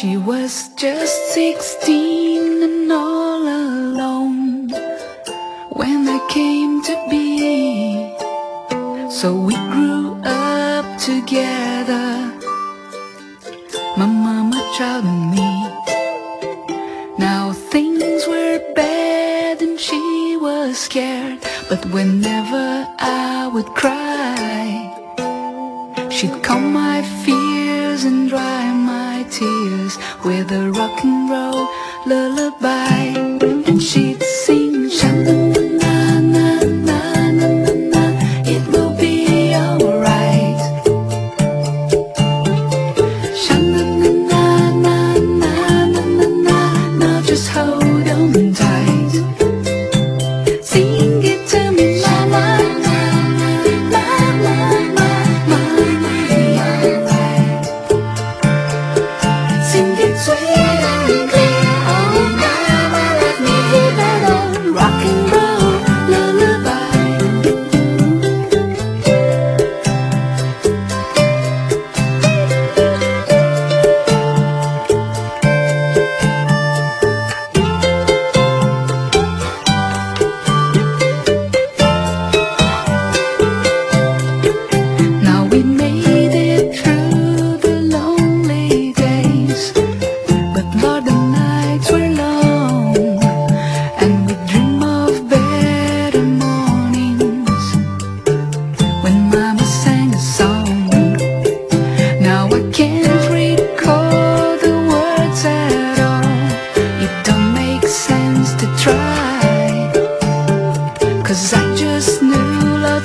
She was just sixteen and all alone when I came to be. So we grew up together, my mama, child, and me. Now things were bad and she was scared, but whenever I would cry, she'd calm my fears and dry my tears with a rock and roll lullaby, and Shantung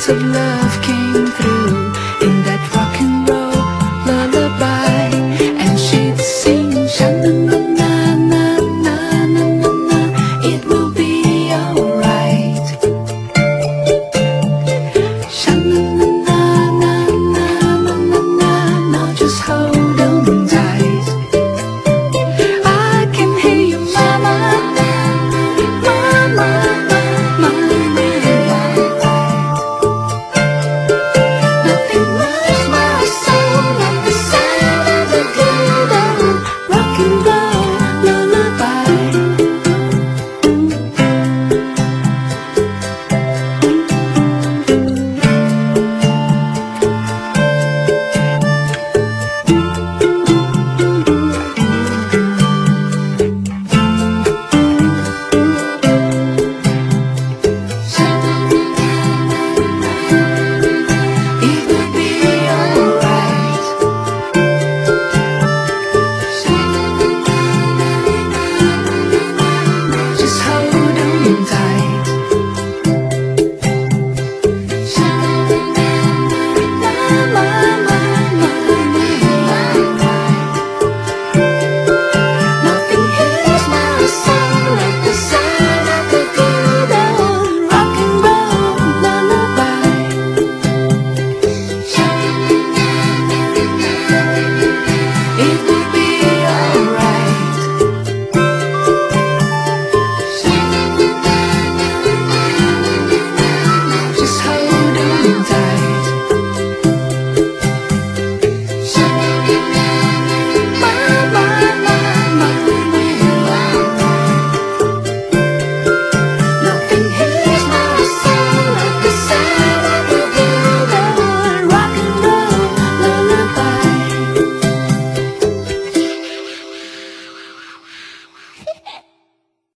of love can.